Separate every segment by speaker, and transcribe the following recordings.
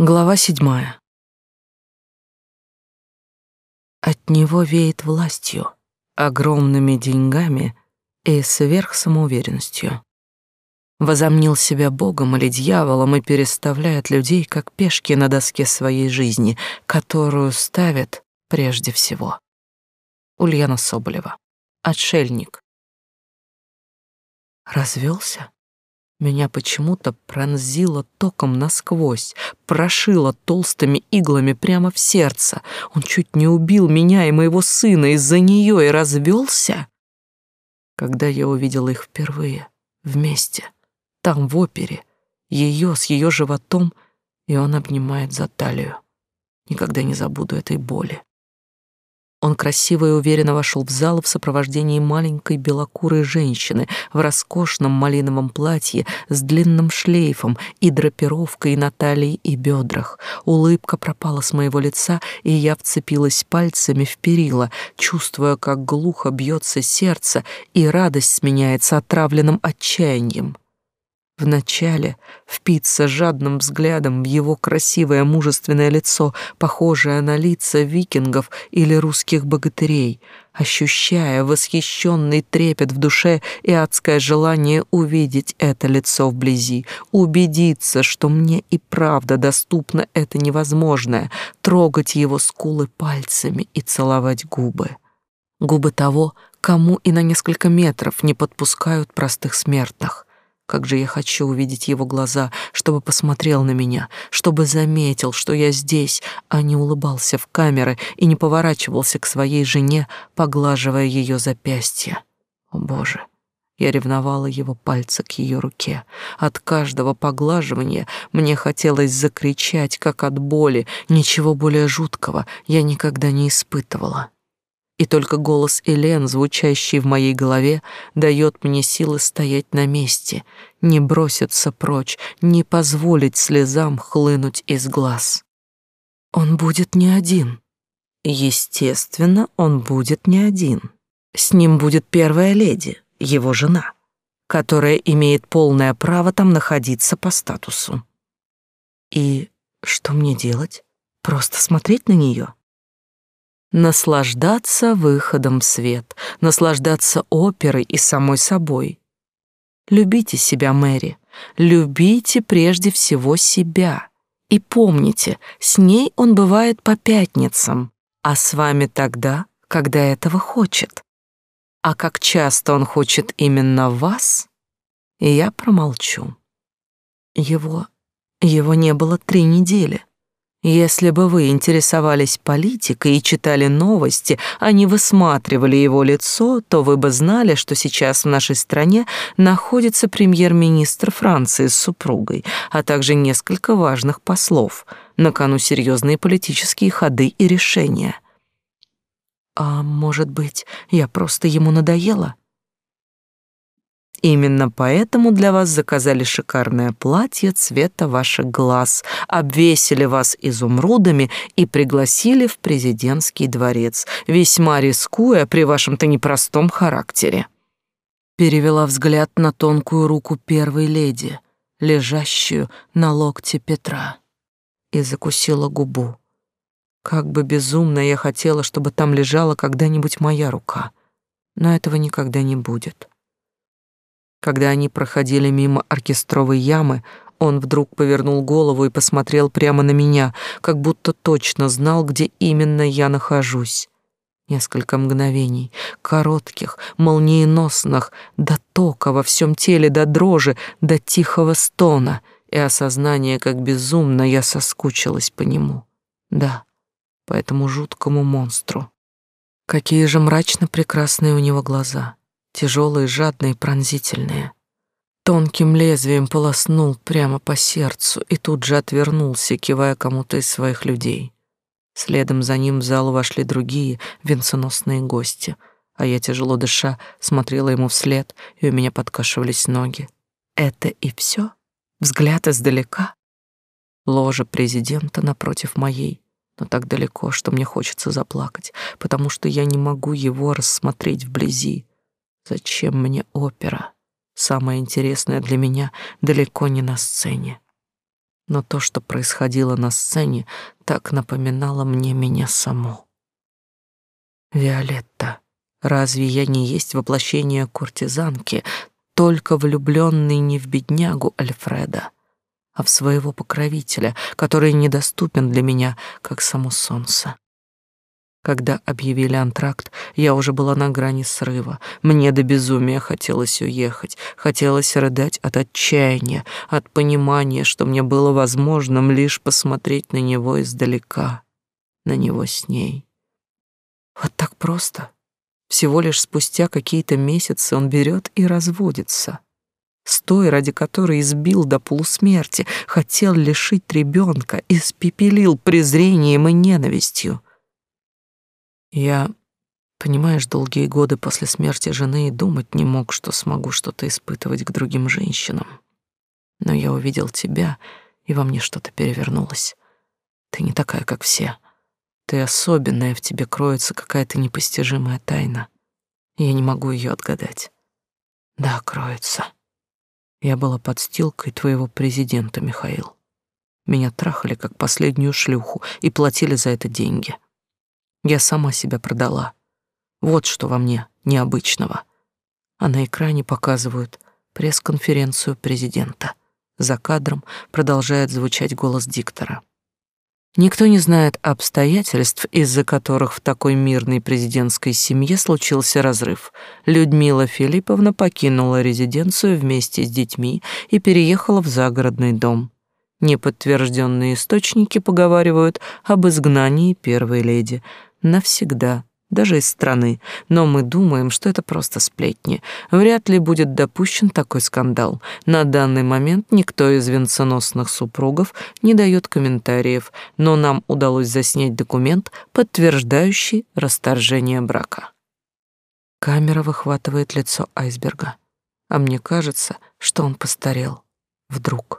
Speaker 1: Глава седьмая. От него веет властью, огромными деньгами и сверхсамоуверенностью. Возомнил себя богом или дьяволом и переставляет людей, как пешки на доске своей жизни, которую ставят прежде всего. Ульяна Соболева. Отшельник. Развелся? Меня почему-то пронзило током насквозь, прошило толстыми иглами прямо в сердце. Он чуть не убил меня и моего сына из-за нее и развелся. Когда я увидел их впервые, вместе, там, в опере, ее с ее животом, и он обнимает за талию. Никогда не забуду этой боли. Он красиво и уверенно вошел в зал в сопровождении маленькой белокурой женщины в роскошном малиновом платье с длинным шлейфом и драпировкой на талии и бедрах. Улыбка пропала с моего лица, и я вцепилась пальцами в перила, чувствуя, как глухо бьется сердце, и радость сменяется отравленным отчаянием. Вначале впиться жадным взглядом в его красивое мужественное лицо, похожее на лица викингов или русских богатырей, ощущая восхищенный трепет в душе и адское желание увидеть это лицо вблизи, убедиться, что мне и правда доступно это невозможное, трогать его скулы пальцами и целовать губы. Губы того, кому и на несколько метров не подпускают простых смертных как же я хочу увидеть его глаза, чтобы посмотрел на меня, чтобы заметил, что я здесь, а не улыбался в камеры и не поворачивался к своей жене, поглаживая ее запястье. О, Боже! Я ревновала его пальцы к ее руке. От каждого поглаживания мне хотелось закричать, как от боли. Ничего более жуткого я никогда не испытывала и только голос Элен, звучащий в моей голове, дает мне силы стоять на месте, не броситься прочь, не позволить слезам хлынуть из глаз. Он будет не один. Естественно, он будет не один. С ним будет первая леди, его жена, которая имеет полное право там находиться по статусу. И что мне делать? Просто смотреть на нее? Наслаждаться выходом в свет, наслаждаться оперой и самой собой. Любите себя, Мэри, любите прежде всего себя. И помните, с ней он бывает по пятницам, а с вами тогда, когда этого хочет. А как часто он хочет именно вас, я промолчу. Его... его не было три недели. Если бы вы интересовались политикой и читали новости, а не высматривали его лицо, то вы бы знали, что сейчас в нашей стране находится премьер-министр Франции с супругой, а также несколько важных послов. На кону серьезные политические ходы и решения. А может быть, я просто ему надоела? Именно поэтому для вас заказали шикарное платье цвета ваших глаз, обвесили вас изумрудами и пригласили в президентский дворец, весьма рискуя при вашем-то непростом характере. Перевела взгляд на тонкую руку первой леди, лежащую на локте Петра, и закусила губу. Как бы безумно я хотела, чтобы там лежала когда-нибудь моя рука, но этого никогда не будет. Когда они проходили мимо оркестровой ямы, он вдруг повернул голову и посмотрел прямо на меня, как будто точно знал, где именно я нахожусь. Несколько мгновений, коротких, молниеносных, до тока во всем теле, до дрожи, до тихого стона и осознание, как безумно я соскучилась по нему. Да, по этому жуткому монстру. Какие же мрачно прекрасные у него глаза тяжелые, жадные, пронзительные. Тонким лезвием полоснул прямо по сердцу и тут же отвернулся, кивая кому-то из своих людей. Следом за ним в зал вошли другие венценосные гости, а я, тяжело дыша, смотрела ему вслед, и у меня подкашивались ноги. Это и все? Взгляд издалека? Ложа президента напротив моей, но так далеко, что мне хочется заплакать, потому что я не могу его рассмотреть вблизи. Зачем мне опера? Самое интересное для меня далеко не на сцене. Но то, что происходило на сцене, так напоминало мне меня саму. Виолетта, разве я не есть воплощение куртизанки, только влюбленный не в беднягу Альфреда, а в своего покровителя, который недоступен для меня, как само солнце? Когда объявили антракт, я уже была на грани срыва. Мне до безумия хотелось уехать, хотелось рыдать от отчаяния, от понимания, что мне было возможным лишь посмотреть на него издалека, на него с ней. Вот так просто. Всего лишь спустя какие-то месяцы он берет и разводится. С той, ради которой избил до полусмерти, хотел лишить ребенка, испепелил презрением и ненавистью. Я, понимаешь, долгие годы после смерти жены и думать не мог, что смогу что-то испытывать к другим женщинам. Но я увидел тебя, и во мне что-то перевернулось. Ты не такая, как все. Ты особенная, в тебе кроется какая-то непостижимая тайна. Я не могу ее отгадать. Да, кроется. Я была подстилкой твоего президента, Михаил. Меня трахали как последнюю шлюху и платили за это деньги. Я сама себя продала. Вот что во мне необычного. А на экране показывают пресс-конференцию президента. За кадром продолжает звучать голос диктора. Никто не знает обстоятельств, из-за которых в такой мирной президентской семье случился разрыв. Людмила Филипповна покинула резиденцию вместе с детьми и переехала в загородный дом. Неподтвержденные источники поговаривают об изгнании первой леди – навсегда, даже из страны, но мы думаем, что это просто сплетни. Вряд ли будет допущен такой скандал. На данный момент никто из венценосных супругов не дает комментариев, но нам удалось заснять документ, подтверждающий расторжение брака. Камера выхватывает лицо айсберга, а мне кажется, что он постарел. Вдруг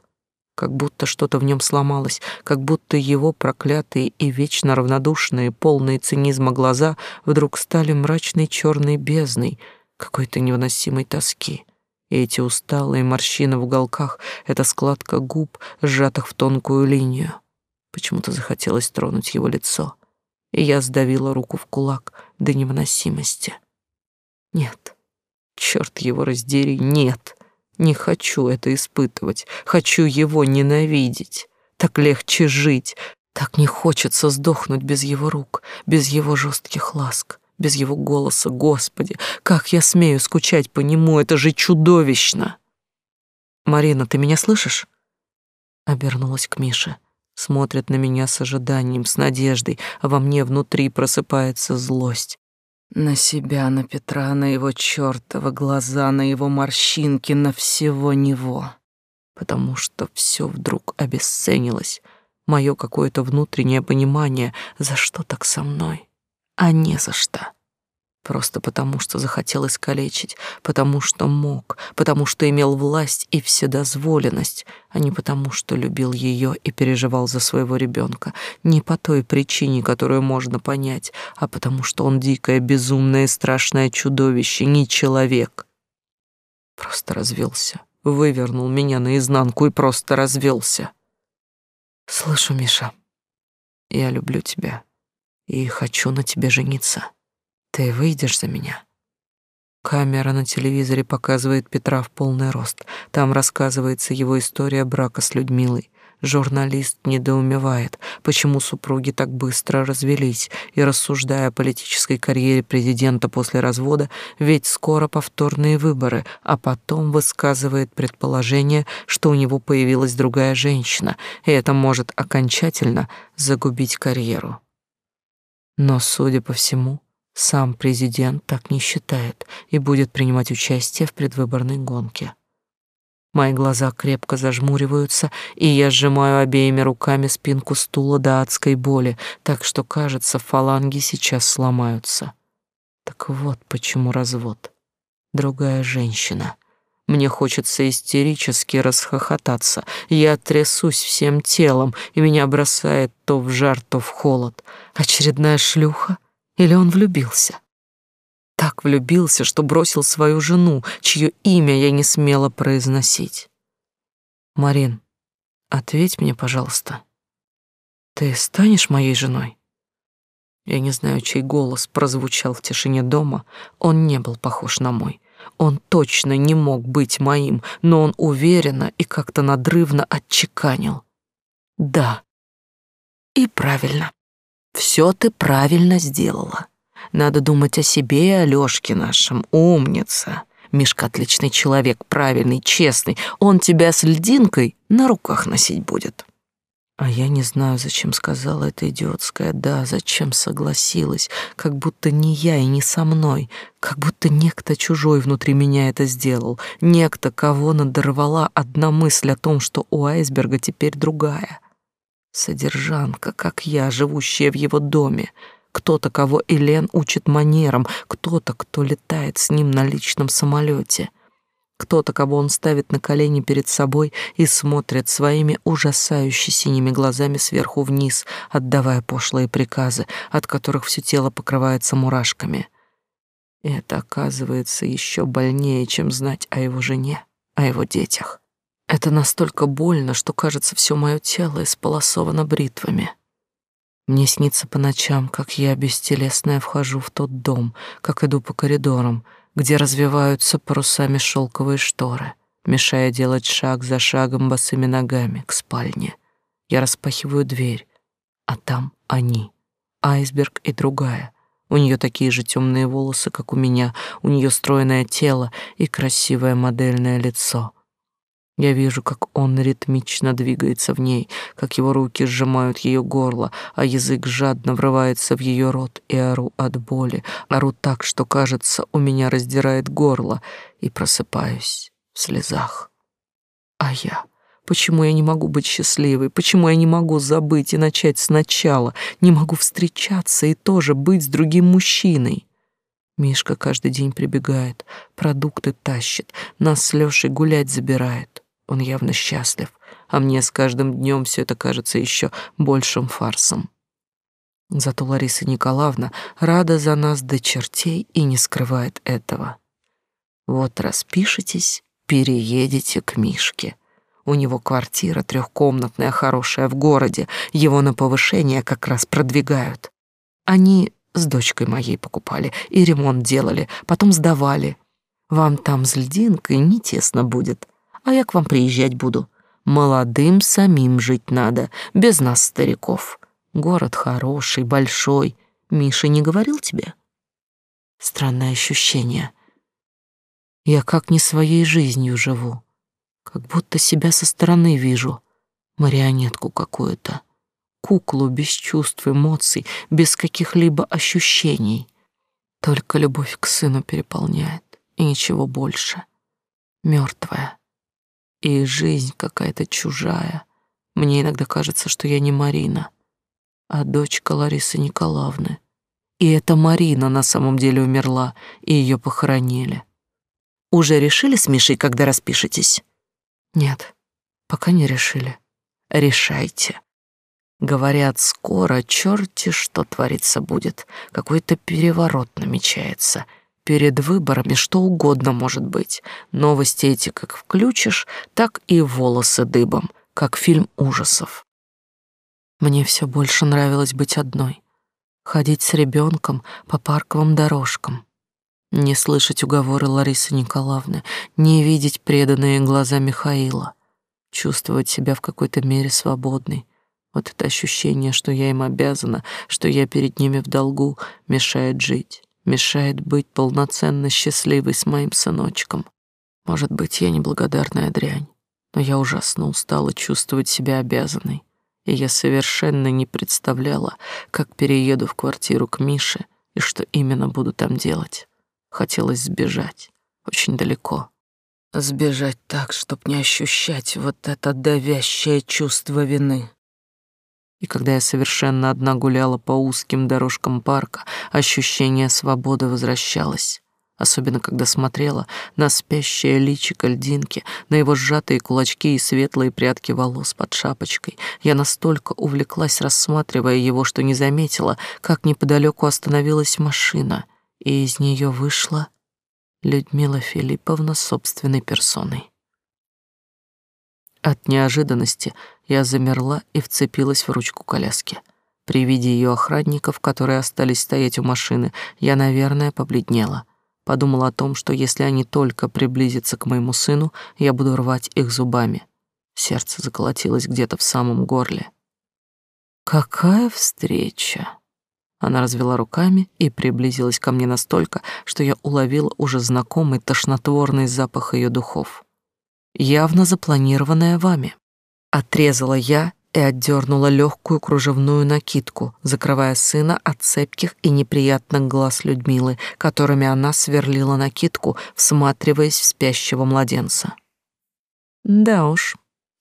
Speaker 1: как будто что-то в нем сломалось, как будто его проклятые и вечно равнодушные, полные цинизма глаза вдруг стали мрачной черной бездной какой-то невыносимой тоски. И эти усталые морщины в уголках, эта складка губ, сжатых в тонкую линию. Почему-то захотелось тронуть его лицо, и я сдавила руку в кулак до невыносимости. Нет, черт его раздери, нет. Не хочу это испытывать, хочу его ненавидеть. Так легче жить, так не хочется сдохнуть без его рук, без его жестких ласк, без его голоса. Господи, как я смею скучать по нему, это же чудовищно. Марина, ты меня слышишь? Обернулась к Мише. Смотрит на меня с ожиданием, с надеждой, а во мне внутри просыпается злость. На себя, на Петра, на его чёртовы глаза, на его морщинки, на всего него. Потому что все вдруг обесценилось. Мое какое-то внутреннее понимание, за что так со мной, а не за что. Просто потому, что захотел искалечить, потому что мог, потому что имел власть и вседозволенность, а не потому, что любил ее и переживал за своего ребенка. Не по той причине, которую можно понять, а потому что он дикое, безумное, страшное чудовище, не человек. Просто развелся, вывернул меня наизнанку и просто развелся. Слышу, Миша, я люблю тебя и хочу на тебе жениться. Ты выйдешь за меня? Камера на телевизоре показывает Петра в полный рост. Там рассказывается его история брака с Людмилой. Журналист недоумевает, почему супруги так быстро развелись, и рассуждая о политической карьере президента после развода, ведь скоро повторные выборы, а потом высказывает предположение, что у него появилась другая женщина, и это может окончательно загубить карьеру. Но, судя по всему, сам президент так не считает и будет принимать участие в предвыборной гонке. Мои глаза крепко зажмуриваются, и я сжимаю обеими руками спинку стула до адской боли, так что, кажется, фаланги сейчас сломаются. Так вот почему развод. Другая женщина. Мне хочется истерически расхохотаться. Я трясусь всем телом, и меня бросает то в жар, то в холод. Очередная шлюха — или он влюбился? Так влюбился, что бросил свою жену, чье имя я не смела произносить. Марин, Ответь мне, пожалуйста. Ты станешь моей женой? Я не знаю, чей голос прозвучал в тишине дома. Он не был похож на мой. Он точно не мог быть моим, но он уверенно и как-то надрывно отчеканил. Да. И правильно. Все ты правильно сделала. Надо думать о себе и о Лёшке нашем. Умница. Мишка отличный человек, правильный, честный. Он тебя с льдинкой на руках носить будет. А я не знаю, зачем сказала это идиотское «да», зачем согласилась, как будто не я и не со мной, как будто некто чужой внутри меня это сделал, некто, кого надорвала одна мысль о том, что у айсберга теперь другая. Содержанка, как я, живущая в его доме, кто-то, кого Элен учит манерам, кто-то, кто летает с ним на личном самолете — кто-то, кого он ставит на колени перед собой и смотрит своими ужасающе синими глазами сверху вниз, отдавая пошлые приказы, от которых все тело покрывается мурашками. Это оказывается еще больнее, чем знать о его жене, о его детях. Это настолько больно, что, кажется, все мое тело исполосовано бритвами. Мне снится по ночам, как я бестелесная вхожу в тот дом, как иду по коридорам — где развиваются парусами шелковые шторы, мешая делать шаг за шагом босыми ногами к спальне. Я распахиваю дверь, а там они, айсберг и другая. У нее такие же темные волосы, как у меня, у нее стройное тело и красивое модельное лицо — я вижу, как он ритмично двигается в ней, как его руки сжимают ее горло, а язык жадно врывается в ее рот, и ору от боли, ору так, что, кажется, у меня раздирает горло, и просыпаюсь в слезах. А я? Почему я не могу быть счастливой? Почему я не могу забыть и начать сначала? Не могу встречаться и тоже быть с другим мужчиной? Мишка каждый день прибегает, продукты тащит, нас с Лёшей гулять забирает. Он явно счастлив, а мне с каждым днем все это кажется еще большим фарсом. Зато Лариса Николаевна рада за нас до чертей и не скрывает этого. Вот распишитесь, переедете к Мишке. У него квартира трехкомнатная, хорошая в городе, его на повышение как раз продвигают. Они с дочкой моей покупали и ремонт делали, потом сдавали. Вам там с льдинкой не тесно будет а я к вам приезжать буду. Молодым самим жить надо, без нас, стариков. Город хороший, большой. Миша не говорил тебе? Странное ощущение. Я как не своей жизнью живу, как будто себя со стороны вижу, марионетку какую-то, куклу без чувств, эмоций, без каких-либо ощущений. Только любовь к сыну переполняет, и ничего больше. Мертвая и жизнь какая-то чужая. Мне иногда кажется, что я не Марина, а дочка Ларисы Николаевны. И эта Марина на самом деле умерла, и ее похоронили. Уже решили с Мишей, когда распишетесь? Нет, пока не решили. Решайте. Говорят, скоро черти что твориться будет. Какой-то переворот намечается — Перед выборами что угодно может быть. Новости эти как включишь, так и волосы дыбом, как фильм ужасов. Мне все больше нравилось быть одной. Ходить с ребенком по парковым дорожкам. Не слышать уговоры Ларисы Николаевны, не видеть преданные глаза Михаила. Чувствовать себя в какой-то мере свободной. Вот это ощущение, что я им обязана, что я перед ними в долгу, мешает жить мешает быть полноценно счастливой с моим сыночком. Может быть, я неблагодарная дрянь, но я ужасно устала чувствовать себя обязанной, и я совершенно не представляла, как перееду в квартиру к Мише и что именно буду там делать. Хотелось сбежать, очень далеко. Сбежать так, чтоб не ощущать вот это давящее чувство вины. И когда я совершенно одна гуляла по узким дорожкам парка, ощущение свободы возвращалось. Особенно, когда смотрела на спящее личико льдинки, на его сжатые кулачки и светлые прядки волос под шапочкой. Я настолько увлеклась, рассматривая его, что не заметила, как неподалеку остановилась машина, и из нее вышла Людмила Филипповна собственной персоной. От неожиданности Я замерла и вцепилась в ручку коляски. При виде ее охранников, которые остались стоять у машины, я, наверное, побледнела. Подумала о том, что если они только приблизятся к моему сыну, я буду рвать их зубами. Сердце заколотилось где-то в самом горле. Какая встреча! Она развела руками и приблизилась ко мне настолько, что я уловила уже знакомый тошнотворный запах ее духов. Явно запланированная вами. Отрезала я и отдернула легкую кружевную накидку, закрывая сына от цепких и неприятных глаз Людмилы, которыми она сверлила накидку, всматриваясь в спящего младенца. Да уж,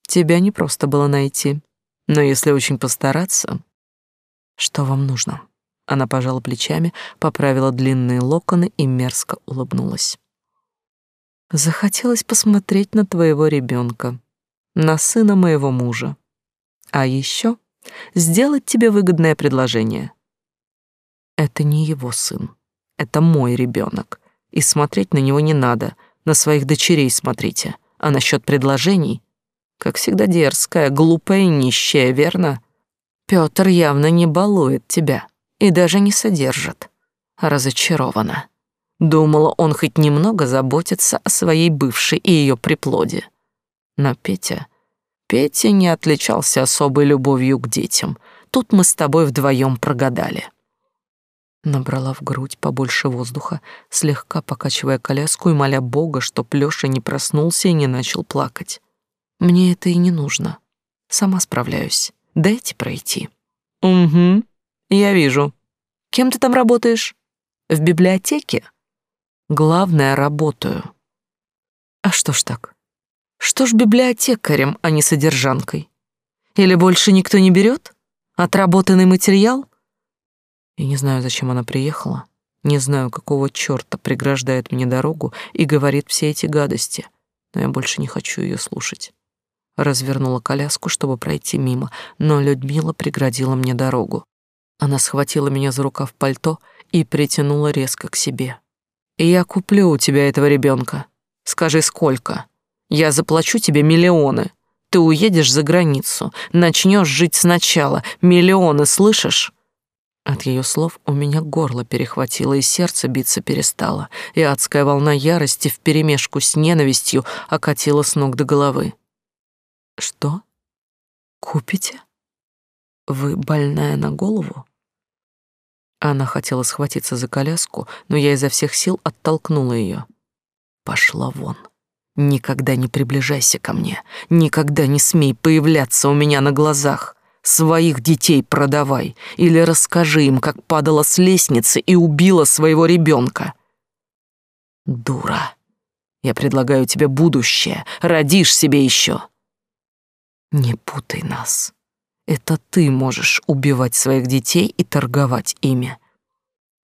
Speaker 1: тебя не просто было найти, но если очень постараться... Что вам нужно? Она пожала плечами, поправила длинные локоны и мерзко улыбнулась. Захотелось посмотреть на твоего ребенка, на сына моего мужа. А еще сделать тебе выгодное предложение. Это не его сын, это мой ребенок, и смотреть на него не надо, на своих дочерей смотрите. А насчет предложений, как всегда дерзкая, глупая нищая, верно? Пётр явно не балует тебя и даже не содержит. Разочарована. Думала, он хоть немного заботится о своей бывшей и ее приплоде. Но Петя... Петя не отличался особой любовью к детям. Тут мы с тобой вдвоем прогадали. Набрала в грудь побольше воздуха, слегка покачивая коляску и моля Бога, чтоб Лёша не проснулся и не начал плакать. Мне это и не нужно. Сама справляюсь. Дайте пройти. Угу. Я вижу. Кем ты там работаешь? В библиотеке? Главное, работаю. А что ж так? Что ж библиотекарем, а не содержанкой? Или больше никто не берет? Отработанный материал? Я не знаю, зачем она приехала. Не знаю, какого чёрта преграждает мне дорогу и говорит все эти гадости. Но я больше не хочу ее слушать. Развернула коляску, чтобы пройти мимо, но Людмила преградила мне дорогу. Она схватила меня за рукав пальто и притянула резко к себе. «Я куплю у тебя этого ребенка. Скажи, сколько? Я заплачу тебе миллионы. Ты уедешь за границу, начнешь жить сначала. Миллионы, слышишь?» От ее слов у меня горло перехватило, и сердце биться перестало, и адская волна ярости вперемешку с ненавистью окатила с ног до головы. «Что? Купите? Вы больная на голову?» Она хотела схватиться за коляску, но я изо всех сил оттолкнула ее. Пошла вон. Никогда не приближайся ко мне. Никогда не смей появляться у меня на глазах. Своих детей продавай или расскажи им, как падала с лестницы и убила своего ребенка. Дура. Я предлагаю тебе будущее. Родишь себе еще. Не путай нас. Это ты можешь убивать своих детей и торговать ими.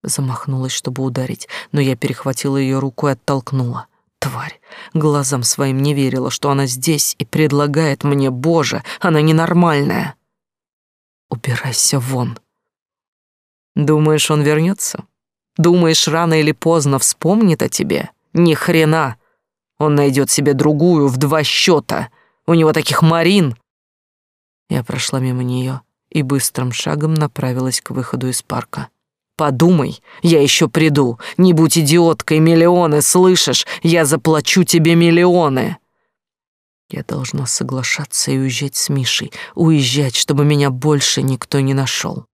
Speaker 1: Замахнулась, чтобы ударить, но я перехватила ее руку и оттолкнула. Тварь, глазам своим не верила, что она здесь и предлагает мне, Боже, она ненормальная. Убирайся вон. Думаешь, он вернется? Думаешь, рано или поздно вспомнит о тебе? Ни хрена. Он найдет себе другую в два счета. У него таких Марин я прошла мимо нее и быстрым шагом направилась к выходу из парка. Подумай, я еще приду. Не будь идиоткой, миллионы, слышишь? Я заплачу тебе миллионы. Я должна соглашаться и уезжать с Мишей, уезжать, чтобы меня больше никто не нашел.